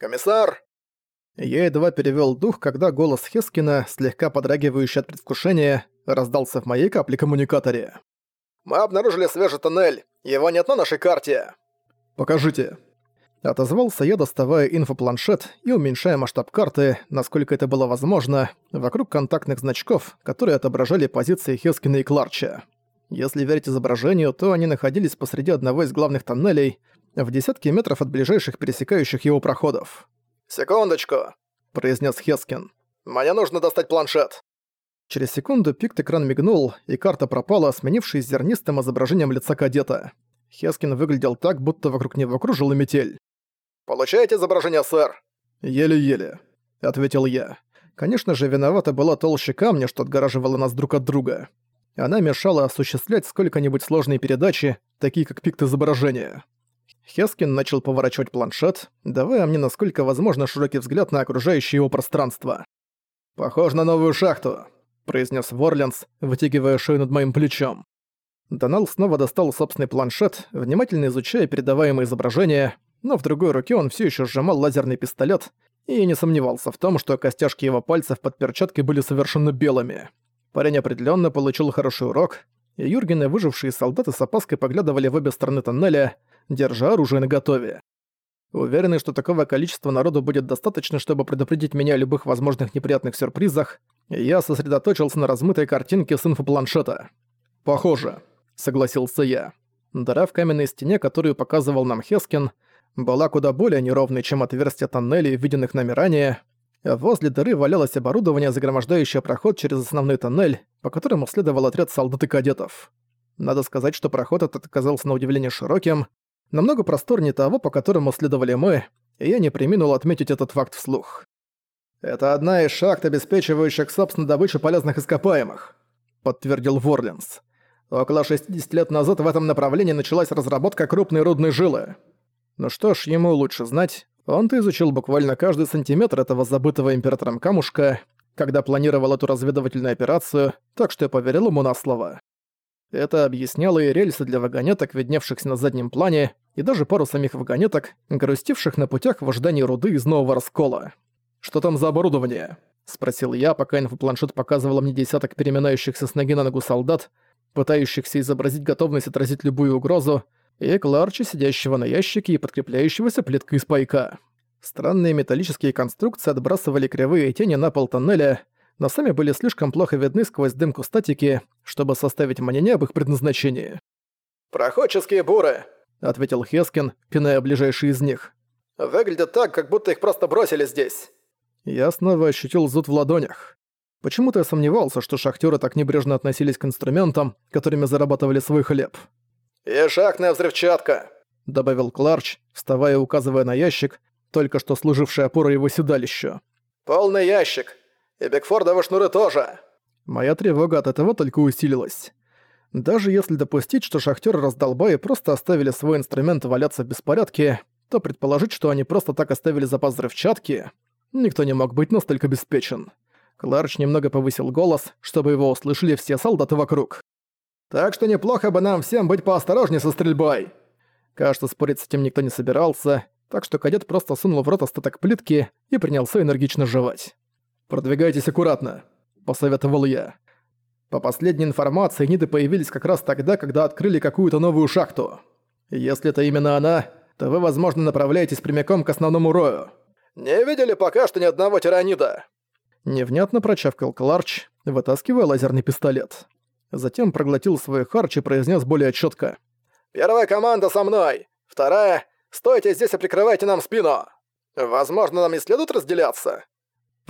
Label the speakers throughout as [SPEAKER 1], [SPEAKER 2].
[SPEAKER 1] «Комиссар!» Я едва перевёл дух, когда голос Хескина, слегка подрагивающий от предвкушения, раздался в моей капле-коммуникаторе. «Мы обнаружили свежий тоннель. Его нет на нашей карте». «Покажите». Отозвался я, доставая инфопланшет и уменьшая масштаб карты, насколько это было возможно, вокруг контактных значков, которые отображали позиции Хескина и Кларча. Если верить изображению, то они находились посреди одного из главных тоннелей, в десятке метров от ближайших пересекающих его проходов. «Секундочку», — произнес Хескин. «Мне нужно достать планшет». Через секунду пикт-экран мигнул, и карта пропала, сменившись зернистым изображением лица кадета. Хескин выглядел так, будто вокруг него кружила метель. «Получаете изображение, сэр?» «Еле-еле», — ответил я. Конечно же, виновата была толща камня, что отгораживала нас друг от друга. Она мешала осуществлять сколько-нибудь сложные передачи, такие как пикт изображения. Хескин начал поворачивать планшет, давая мне насколько возможно широкий взгляд на окружающее его пространство. «Похож на новую шахту», — произнес Ворленс, вытягивая шею над моим плечом. Донал снова достал собственный планшет, внимательно изучая передаваемые изображения, но в другой руке он все еще сжимал лазерный пистолет и не сомневался в том, что костяшки его пальцев под перчаткой были совершенно белыми. Парень определенно получил хороший урок, Юрген и выжившие солдаты с опаской поглядывали в обе стороны тоннеля, держа оружие наготове. Уверенный, что такого количества народу будет достаточно, чтобы предупредить меня о любых возможных неприятных сюрпризах, я сосредоточился на размытой картинке с инфопланшета. «Похоже», — согласился я. Дыра в каменной стене, которую показывал нам Хескин, была куда более неровной, чем отверстия тоннелей, виденных нами ранее. Возле дыры валялось оборудование, загромождающее проход через основной тоннель, по которому следовал отряд солдат и кадетов. Надо сказать, что проход этот оказался на удивление широким, намного просторнее того, по которому следовали мы, и я не преминул отметить этот факт вслух. «Это одна из шахт, обеспечивающих, собственно, добычу полезных ископаемых», — подтвердил Ворленс. «Около 60 лет назад в этом направлении началась разработка крупной рудной жилы. Ну что ж, ему лучше знать. Он-то изучил буквально каждый сантиметр этого забытого императором камушка, когда планировал эту разведывательную операцию, так что я поверил ему на слово. Это объясняло и рельсы для вагонеток, видневшихся на заднем плане, и даже пару самих вагонеток, грустивших на путях в ожидании руды из нового раскола. «Что там за оборудование?» — спросил я, пока инфопланшет показывал мне десяток переминающихся с ноги на ногу солдат, пытающихся изобразить готовность отразить любую угрозу, и Кларча, сидящего на ящике и подкрепляющегося плиткой из пайка. Странные металлические конструкции отбрасывали кривые тени на пол тоннеля, но сами были слишком плохо видны сквозь дымку статики, чтобы составить мнение об их предназначении. «Проходческие буры», — ответил Хескин, пиная ближайший из них. «Выглядят так, как будто их просто бросили здесь». Я снова ощутил зуд в ладонях. Почему-то я сомневался, что шахтеры так небрежно относились к инструментам, которыми зарабатывали свой хлеб. «И шахтная взрывчатка», — добавил Кларч, вставая и указывая на ящик, только что служивший опорой его седалищу. «Полный ящик. И Бекфордовы шнуры тоже!» Моя тревога от этого только усилилась. Даже если допустить, что шахтёры раздолбаи просто оставили свой инструмент валяться в беспорядке, то предположить, что они просто так оставили запас взрывчатки, никто не мог быть настолько обеспечен. Кларч немного повысил голос, чтобы его услышали все солдаты вокруг. «Так что неплохо бы нам всем быть поосторожнее со стрельбой!» Кажется, спорить с этим никто не собирался, так что кадет просто сунул в рот остаток плитки и принялся энергично жевать. «Продвигайтесь аккуратно», — посоветовал я. По последней информации, Ниды появились как раз тогда, когда открыли какую-то новую шахту. Если это именно она, то вы, возможно, направляетесь прямиком к основному рою. «Не видели пока что ни одного тиранида?» Невнятно прочавкал Кларч, вытаскивая лазерный пистолет. Затем проглотил свой харч и произнес более четко: «Первая команда со мной! Вторая — стойте здесь и прикрывайте нам спину! Возможно, нам и следует разделяться!»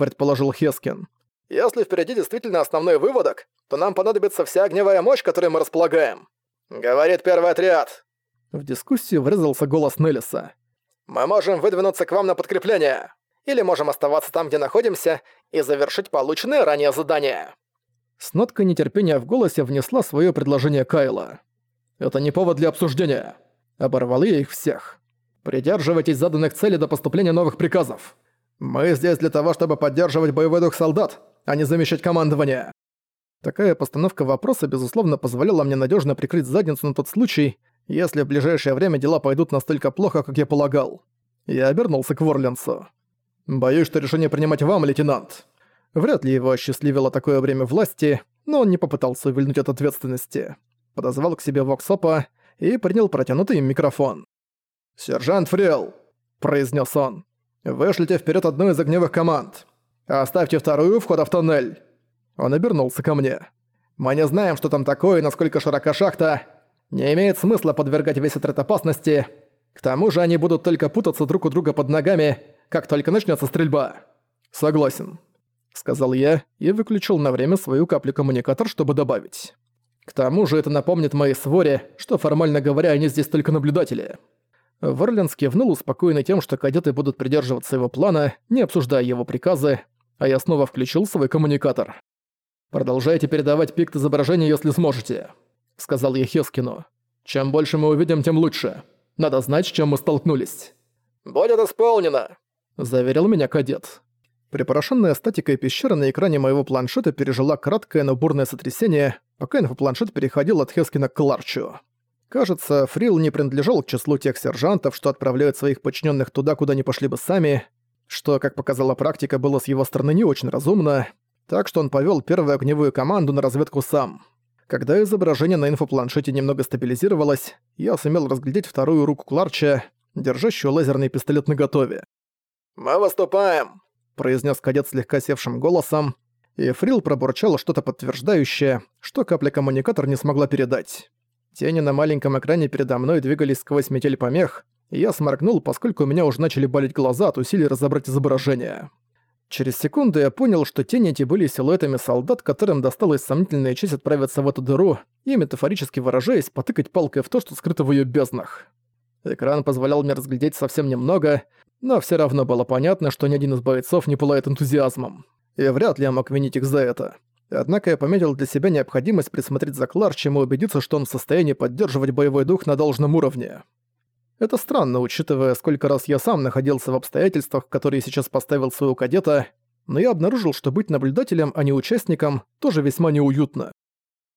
[SPEAKER 1] предположил Хескин. «Если впереди действительно основной выводок, то нам понадобится вся огневая мощь, которой мы располагаем», — говорит первый отряд. В дискуссию врезался голос Неллиса. «Мы можем выдвинуться к вам на подкрепление, или можем оставаться там, где находимся, и завершить полученное ранее задание». С ноткой нетерпения в голосе внесла свое предложение Кайла. «Это не повод для обсуждения», — оборвал я их всех. «Придерживайтесь заданных целей до поступления новых приказов». «Мы здесь для того, чтобы поддерживать боевой дух солдат, а не замещать командование». Такая постановка вопроса, безусловно, позволяла мне надежно прикрыть задницу на тот случай, если в ближайшее время дела пойдут настолько плохо, как я полагал. Я обернулся к Ворленсу. «Боюсь, что решение принимать вам, лейтенант». Вряд ли его осчастливило такое время власти, но он не попытался увильнуть от ответственности. Подозвал к себе Воксопа и принял протянутый им микрофон. «Сержант Фрел», — произнес он, — «вышлите вперед одну из огневых команд. Оставьте вторую входа в тоннель». Он обернулся ко мне. «Мы не знаем, что там такое и насколько широка шахта. Не имеет смысла подвергать весь отряд опасности. К тому же они будут только путаться друг у друга под ногами, как только начнется стрельба». «Согласен», — сказал я и выключил на время свою каплю-коммуникатор, чтобы добавить. «К тому же это напомнит моей своре, что, формально говоря, они здесь только наблюдатели». Варлинс кивнул, успокоенный тем, что кадеты будут придерживаться его плана, не обсуждая его приказы, а я снова включил свой коммуникатор. «Продолжайте передавать пикт изображения, если сможете», — сказал я Хескину. «Чем больше мы увидим, тем лучше. Надо знать, с чем мы столкнулись».
[SPEAKER 2] «Будет исполнено», —
[SPEAKER 1] заверил меня кадет. Припорошенная статикой пещера на экране моего планшета пережила краткое, но бурное сотрясение, пока инфопланшет переходил от Хескина к Кларчу. Кажется, Фрил не принадлежал к числу тех сержантов, что отправляют своих подчиненных туда, куда не пошли бы сами, что, как показала практика, было с его стороны не очень разумно, так что он повел первую огневую команду на разведку сам. Когда изображение на инфопланшете немного стабилизировалось, я сумел разглядеть вторую руку Кларча, держащую лазерный пистолет наготове.
[SPEAKER 2] «Мы выступаем!»
[SPEAKER 1] — произнес кадет слегка севшим голосом, и Фрил пробурчал что-то подтверждающее, что капля-коммуникатор не смогла передать. Тени на маленьком экране передо мной двигались сквозь метель помех, и я сморгнул, поскольку у меня уже начали болеть глаза от усилий разобрать изображение. Через секунду я понял, что тени эти были силуэтами солдат, которым досталась сомнительная честь отправиться в эту дыру и, метафорически выражаясь, потыкать палкой в то, что скрыто в её безднах. Экран позволял мне разглядеть совсем немного, но всё равно было понятно, что ни один из бойцов не пылает энтузиазмом. И вряд ли я мог винить их за это. Однако я пометил для себя необходимость присмотреть за Кларчем и убедиться, что он в состоянии поддерживать боевой дух на должном уровне. Это странно, учитывая, сколько раз я сам находился в обстоятельствах, которые сейчас поставил своего кадета, но я обнаружил, что быть наблюдателем, а не участником, тоже весьма неуютно.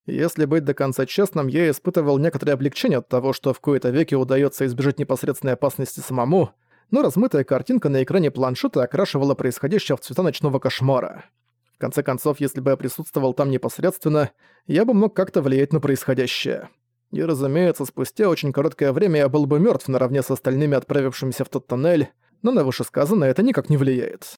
[SPEAKER 1] Если быть до конца честным, я испытывал некоторое облегчение от того, что в кои-то веке удается избежать непосредственной опасности самому, но размытая картинка на экране планшета окрашивала происходящее в цвета ночного кошмара. Конце концов, если бы я присутствовал там непосредственно, я бы мог как-то влиять на происходящее. И, разумеется, спустя очень короткое время я был бы мертв наравне с остальными отправившимися в тот тоннель, но на вышесказанное это никак не влияет.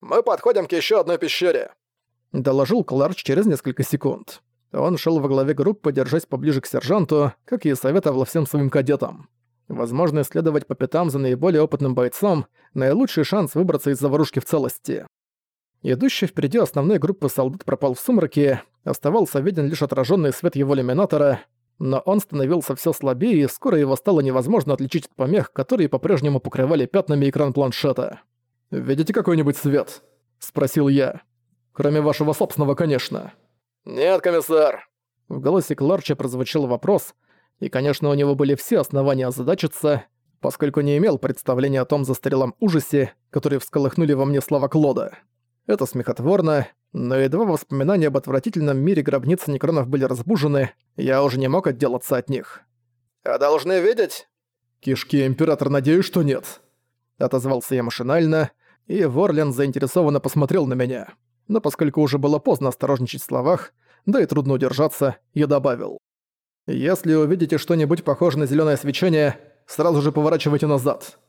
[SPEAKER 2] «Мы подходим к еще одной пещере», —
[SPEAKER 1] доложил Кларч через несколько секунд. Он шел во главе группы, держась поближе к сержанту, как и советовал всем своим кадетам. Возможно, следовать по пятам за наиболее опытным бойцом — наилучший шанс выбраться из заварушки в целости. Идущий впереди основной группы солдат пропал в сумраке, оставался виден лишь отраженный свет его иллюминатора, но он становился все слабее, и скоро его стало невозможно отличить от помех, которые по-прежнему покрывали пятнами экран планшета. «Видите какой-нибудь свет?» — спросил я. «Кроме вашего собственного, конечно».
[SPEAKER 2] «Нет, комиссар».
[SPEAKER 1] В голосе Кларча прозвучал вопрос, и, конечно, у него были все основания озадачиться, поскольку не имел представления о том застарелом ужасе, который всколыхнули во мне слова Клода. Это смехотворно, но едва воспоминания об отвратительном мире гробницы некронов были разбужены, я уже не мог отделаться от них.
[SPEAKER 2] «А должны видеть?»
[SPEAKER 1] «Кишки, Император, надеюсь, что нет». Отозвался я машинально, и Ворлен заинтересованно посмотрел на меня. Но поскольку уже было поздно осторожничать в словах, да и трудно удержаться, я добавил. «Если увидите что-нибудь похожее на зелёное свечение, сразу же поворачивайте назад.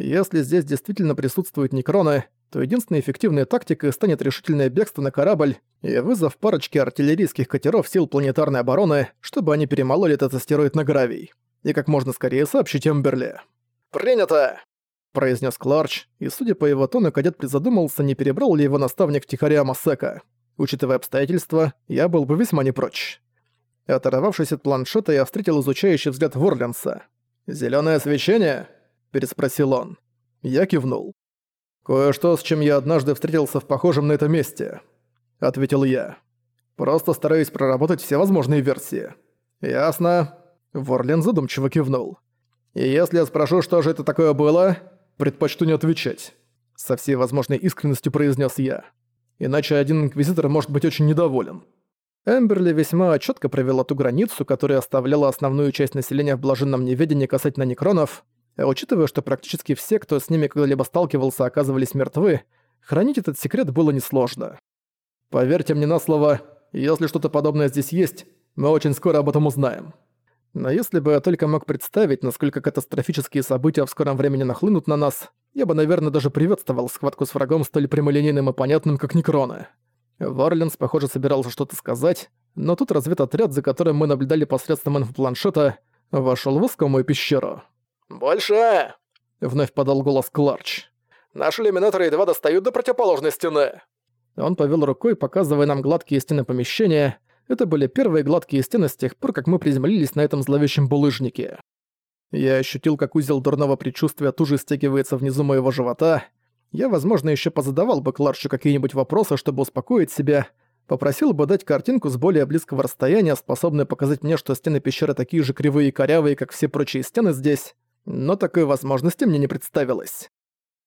[SPEAKER 1] Если здесь действительно присутствуют некроны, то единственной эффективной тактикой станет решительное бегство на корабль и вызов парочки артиллерийских катеров сил планетарной обороны, чтобы они перемололи этот астероид на гравий. И как можно скорее сообщить Эмберли.
[SPEAKER 2] «Принято!»
[SPEAKER 1] — произнес Кларч, и, судя по его тону, кадет призадумался, не перебрал ли его наставник втихаря Масека. Учитывая обстоятельства, я был бы весьма не прочь. Оторвавшись от планшета, я встретил изучающий взгляд Ворленса. «Зелёное свечение?» — переспросил он. Я кивнул. «Кое-что, с чем я однажды встретился в похожем на это месте», — ответил я. «Просто стараюсь проработать все возможные версии». «Ясно». Ворлен задумчиво кивнул. «И если я спрошу, что же это такое было, предпочту не отвечать». Со всей возможной искренностью произнес я. Иначе один инквизитор может быть очень недоволен. Эмберли весьма четко провела ту границу, которая оставляла основную часть населения в блаженном неведении касательно некронов, учитывая, что практически все, кто с ними когда-либо сталкивался, оказывались мертвы, хранить этот секрет было несложно. Поверьте мне на слово, если что-то подобное здесь есть, мы очень скоро об этом узнаем. Но если бы я только мог представить, насколько катастрофические события в скором времени нахлынут на нас, я бы, наверное, даже приветствовал схватку с врагом столь прямолинейным и понятным, как Некроны. Варленс, похоже, собирался что-то сказать, но тут разведотряд, за которым мы наблюдали посредством инфопланшета, вошел в искомую пещеру.
[SPEAKER 2] «Больше!»
[SPEAKER 1] — вновь подал голос Кларч.
[SPEAKER 2] «Наши иллюминаторы едва достают до противоположной стены!»
[SPEAKER 1] Он повел рукой, показывая нам гладкие стены помещения. Это были первые гладкие стены с тех пор, как мы приземлились на этом зловещем булыжнике. Я ощутил, как узел дурного предчувствия туже стягивается внизу моего живота. Я, возможно, еще позадавал бы Кларчу какие-нибудь вопросы, чтобы успокоить себя, попросил бы дать картинку с более близкого расстояния, способную показать мне, что стены пещеры такие же кривые и корявые, как все прочие стены здесь, но такой возможности мне не представилось.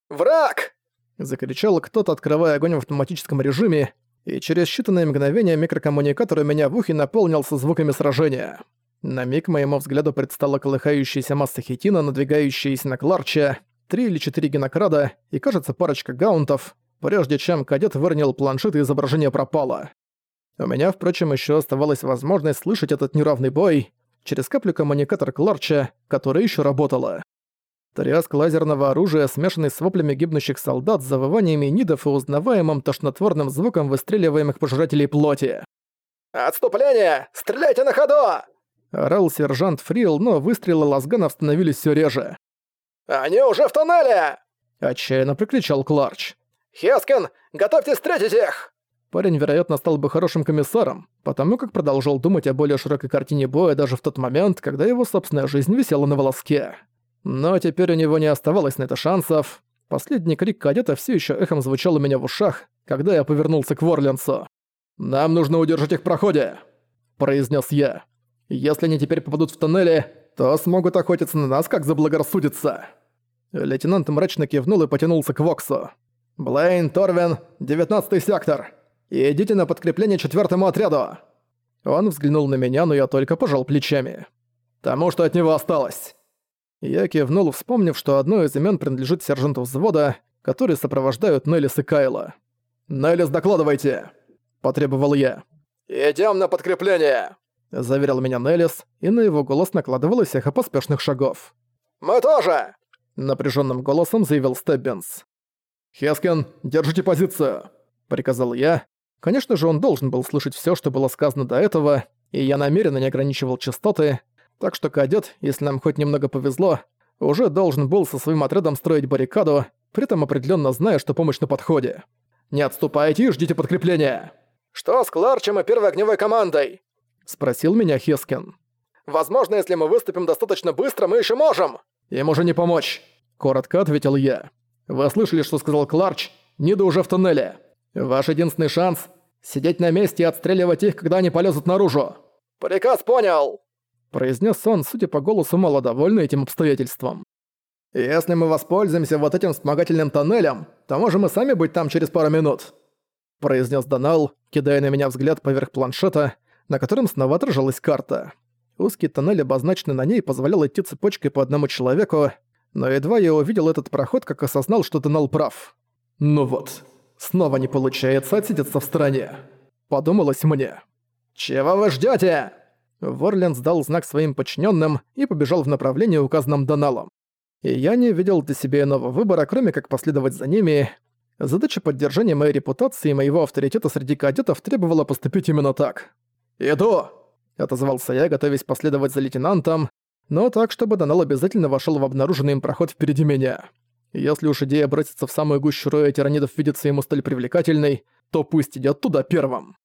[SPEAKER 2] «Враг!»
[SPEAKER 1] — закричал кто-то, открывая огонь в автоматическом режиме, и через считанные мгновения микрокоммуникатор у меня в ухе наполнился звуками сражения. На миг моему взгляду предстала колыхающаяся масса хитина, надвигающаяся на Кларча, три или четыре генокрада и, кажется, парочка гаунтов, прежде чем кадет выронил планшет и изображение пропало. У меня, впрочем, еще оставалась возможность слышать этот неравный бой через каплю коммуникатор Кларча, которая еще работала. Тряск лазерного оружия, смешанный с воплями гибнущих солдат, завываниями нидов и узнаваемым тошнотворным звуком выстреливаемых пожирателей плоти.
[SPEAKER 2] «Отступление! Стреляйте на ходу!»
[SPEAKER 1] Орал сержант Фрил, но выстрелы лазганов становились все реже.
[SPEAKER 2] «Они уже в тоннеле!»
[SPEAKER 1] Отчаянно прикричал Кларч.
[SPEAKER 2] «Хескин, готовьтесь встретить их!»
[SPEAKER 1] Парень, вероятно, стал бы хорошим комиссаром, потому как продолжал думать о более широкой картине боя даже в тот момент, когда его собственная жизнь висела на волоске. Но теперь у него не оставалось на это шансов. Последний крик кадета все еще эхом звучал у меня в ушах, когда я повернулся к Ворленсу. «Нам нужно удержать их в проходе», — произнес я. Если они теперь попадут в тоннели, то смогут охотиться на нас, как заблагорассудится». Лейтенант мрачно кивнул и потянулся к Воксу. «Блейн, Торвин, девятнадцатый сектор. Идите на подкрепление четвертому отряду». Он взглянул на меня, но я только пожал плечами. «Тому, что от него осталось». Я кивнул, вспомнив, что одно из имен принадлежит сержанту взвода, которые сопровождают Неллис и Кайла. «Неллис, докладывайте!» – потребовал я.
[SPEAKER 2] «Идём на подкрепление!»
[SPEAKER 1] заверил меня Неллис, и на его голос накладывалось эхо поспешных шагов.
[SPEAKER 2] «Мы тоже!»
[SPEAKER 1] — напряженным голосом заявил Стеббинс. «Хескин, держите позицию!» — приказал я. Конечно же, он должен был слышать все, что было сказано до этого, и я намеренно не ограничивал частоты, так что кадет, если нам хоть немного повезло, уже должен был со своим отрядом строить баррикаду, при этом определенно зная, что помощь на подходе. «Не отступайте и ждите подкрепления!»
[SPEAKER 2] «Что с Кларчем и первой огневой командой?»
[SPEAKER 1] — спросил меня Хескин.
[SPEAKER 2] «Возможно, если мы выступим достаточно быстро, мы еще можем!»
[SPEAKER 1] «Им уже не помочь!» — коротко ответил я. «Вы слышали, что сказал Кларч? Нида уже в туннеле. Ваш единственный шанс — сидеть на месте и отстреливать их, когда они полезут наружу!»
[SPEAKER 2] «Приказ понял!»
[SPEAKER 1] — произнес он, судя по голосу, мало довольный этим обстоятельством. «Если мы воспользуемся вот этим вспомогательным тоннелем, то можем и сами быть там через пару минут», — произнес Донал, кидая на меня взгляд поверх планшета, на котором снова отражалась карта. Узкий тоннель, обозначенный на ней, позволял идти цепочкой по одному человеку, но едва я увидел этот проход, как осознал, что Донал прав. «Ну вот, снова не получается отсидеться в стороне», — подумалось мне. «Чего вы ждёте?» Ворленс дал знак своим подчиненным и побежал в направлении, указанном Доналом. И я не видел для себя иного выбора, кроме как последовать за ними. Задача поддержания моей репутации и моего авторитета среди кадетов требовала поступить именно так. «Иду!» — отозвался я, готовясь последовать за лейтенантом, но так, чтобы Донал обязательно вошел в обнаруженный им проход впереди меня. Если уж идея броситься в самую гущу роя тиранидов видится ему столь привлекательной, то пусть идет туда первым.